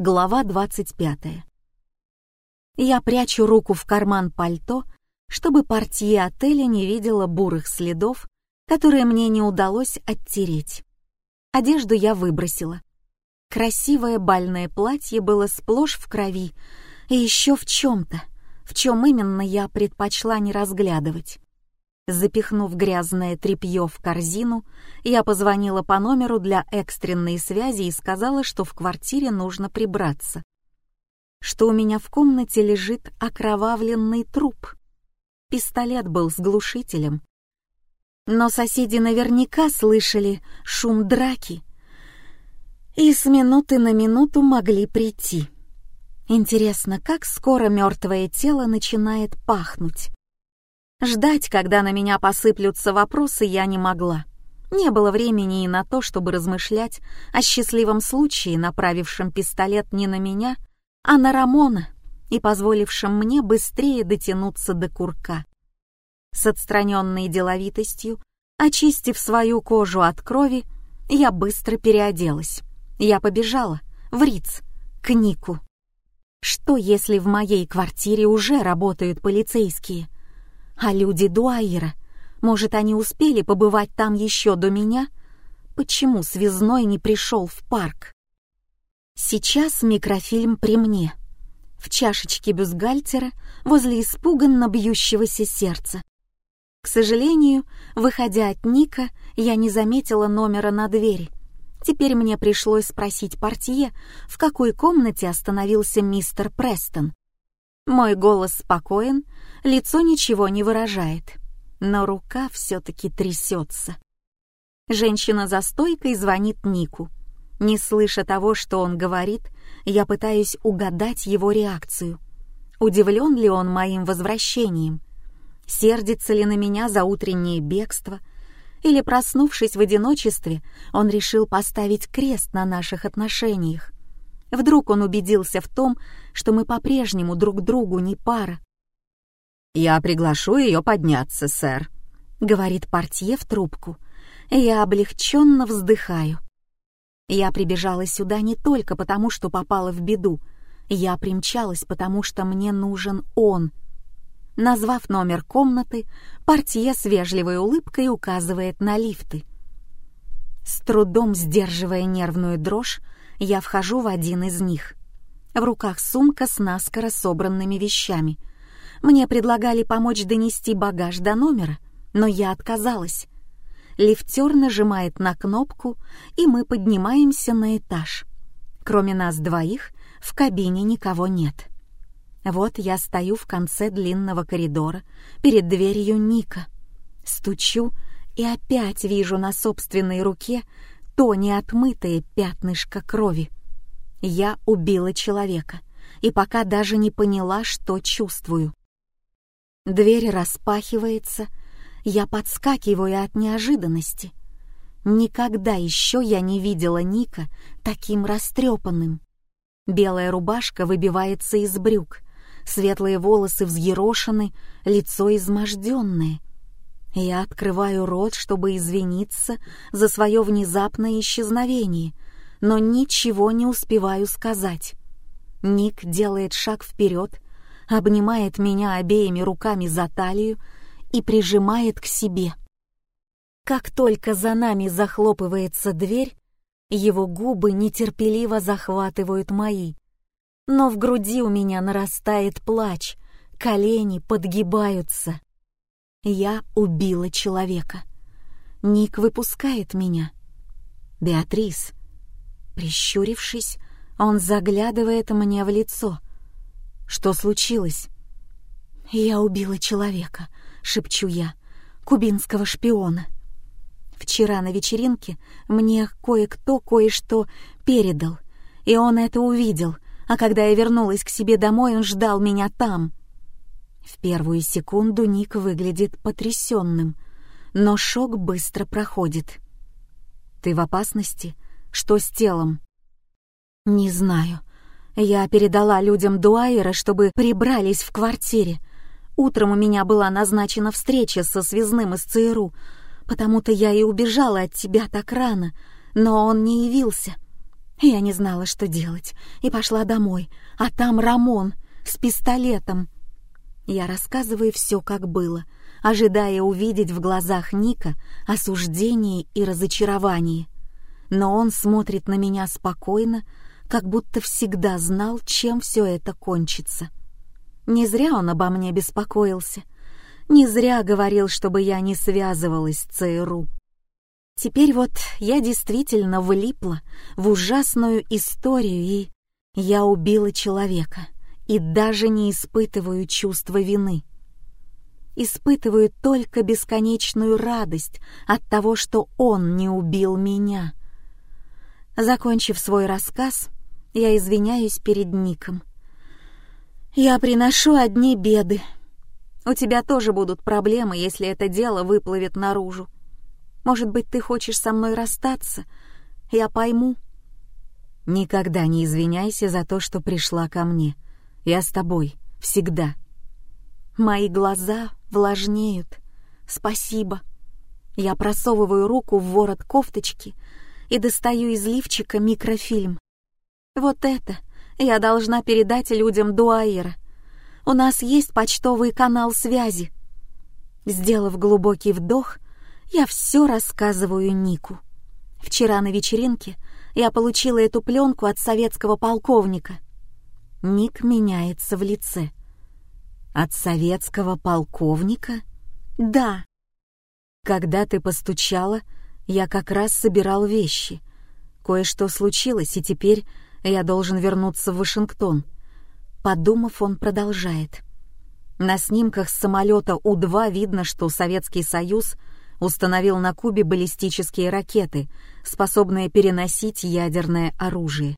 Глава 25. Я прячу руку в карман пальто, чтобы портье отеля не видела бурых следов, которые мне не удалось оттереть. Одежду я выбросила. Красивое бальное платье было сплошь в крови и еще в чем-то, в чем именно я предпочла не разглядывать. Запихнув грязное тряпье в корзину, я позвонила по номеру для экстренной связи и сказала, что в квартире нужно прибраться. Что у меня в комнате лежит окровавленный труп. Пистолет был с глушителем. Но соседи наверняка слышали шум драки и с минуты на минуту могли прийти. Интересно, как скоро мертвое тело начинает пахнуть? Ждать, когда на меня посыплются вопросы, я не могла. Не было времени и на то, чтобы размышлять о счастливом случае, направившем пистолет не на меня, а на Рамона и позволившем мне быстрее дотянуться до курка. С отстраненной деловитостью, очистив свою кожу от крови, я быстро переоделась. Я побежала в Риц, к Нику. Что, если в моей квартире уже работают полицейские — а люди Дуайера, может, они успели побывать там еще до меня? Почему связной не пришел в парк? Сейчас микрофильм при мне. В чашечке бюстгальтера возле испуганно бьющегося сердца. К сожалению, выходя от Ника, я не заметила номера на двери. Теперь мне пришлось спросить портье, в какой комнате остановился мистер Престон. Мой голос спокоен, лицо ничего не выражает, но рука все-таки трясется. Женщина за стойкой звонит Нику. Не слыша того, что он говорит, я пытаюсь угадать его реакцию. Удивлен ли он моим возвращением? Сердится ли на меня за утреннее бегство? Или, проснувшись в одиночестве, он решил поставить крест на наших отношениях? Вдруг он убедился в том, что мы по-прежнему друг другу не пара. «Я приглашу ее подняться, сэр», — говорит портье в трубку. Я облегченно вздыхаю. Я прибежала сюда не только потому, что попала в беду. Я примчалась, потому что мне нужен он. Назвав номер комнаты, портье с вежливой улыбкой указывает на лифты. С трудом сдерживая нервную дрожь, я вхожу в один из них. В руках сумка с наскоро собранными вещами. Мне предлагали помочь донести багаж до номера, но я отказалась. Лифтер нажимает на кнопку, и мы поднимаемся на этаж. Кроме нас двоих, в кабине никого нет. Вот я стою в конце длинного коридора, перед дверью Ника. Стучу и опять вижу на собственной руке то неотмытое пятнышко крови. Я убила человека и пока даже не поняла, что чувствую. Дверь распахивается, я подскакиваю от неожиданности. Никогда еще я не видела Ника таким растрепанным. Белая рубашка выбивается из брюк, светлые волосы взъерошены, лицо изможденное — я открываю рот, чтобы извиниться за свое внезапное исчезновение, но ничего не успеваю сказать. Ник делает шаг вперед, обнимает меня обеими руками за талию и прижимает к себе. Как только за нами захлопывается дверь, его губы нетерпеливо захватывают мои. Но в груди у меня нарастает плач, колени подгибаются. Я убила человека. Ник выпускает меня. Беатрис. Прищурившись, он заглядывает мне в лицо. Что случилось? Я убила человека, шепчу я, кубинского шпиона. Вчера на вечеринке мне кое-кто кое-что передал, и он это увидел, а когда я вернулась к себе домой, он ждал меня там. В первую секунду Ник выглядит потрясенным, но шок быстро проходит. «Ты в опасности? Что с телом?» «Не знаю. Я передала людям Дуайера, чтобы прибрались в квартире. Утром у меня была назначена встреча со связным из ЦРУ. Потому-то я и убежала от тебя так рано, но он не явился. Я не знала, что делать, и пошла домой, а там Рамон с пистолетом. Я рассказываю все, как было, ожидая увидеть в глазах Ника осуждение и разочарование. Но он смотрит на меня спокойно, как будто всегда знал, чем все это кончится. Не зря он обо мне беспокоился. Не зря говорил, чтобы я не связывалась с ЦРУ. Теперь вот я действительно влипла в ужасную историю, и я убила человека, и даже не испытываю чувства вины. Испытываю только бесконечную радость от того, что он не убил меня. Закончив свой рассказ, я извиняюсь перед Ником. «Я приношу одни беды. У тебя тоже будут проблемы, если это дело выплывет наружу. Может быть, ты хочешь со мной расстаться? Я пойму». «Никогда не извиняйся за то, что пришла ко мне. Я с тобой. Всегда». Мои глаза влажнеют. «Спасибо». Я просовываю руку в ворот кофточки и достаю из лифчика микрофильм. Вот это я должна передать людям Дуаира. У нас есть почтовый канал связи. Сделав глубокий вдох, я все рассказываю Нику. Вчера на вечеринке я получила эту пленку от советского полковника. Ник меняется в лице. От советского полковника? Да. Когда ты постучала, я как раз собирал вещи. Кое-что случилось, и теперь я должен вернуться в Вашингтон. Подумав, он продолжает. На снимках с самолета У-2 видно, что Советский Союз установил на Кубе баллистические ракеты, способные переносить ядерное оружие.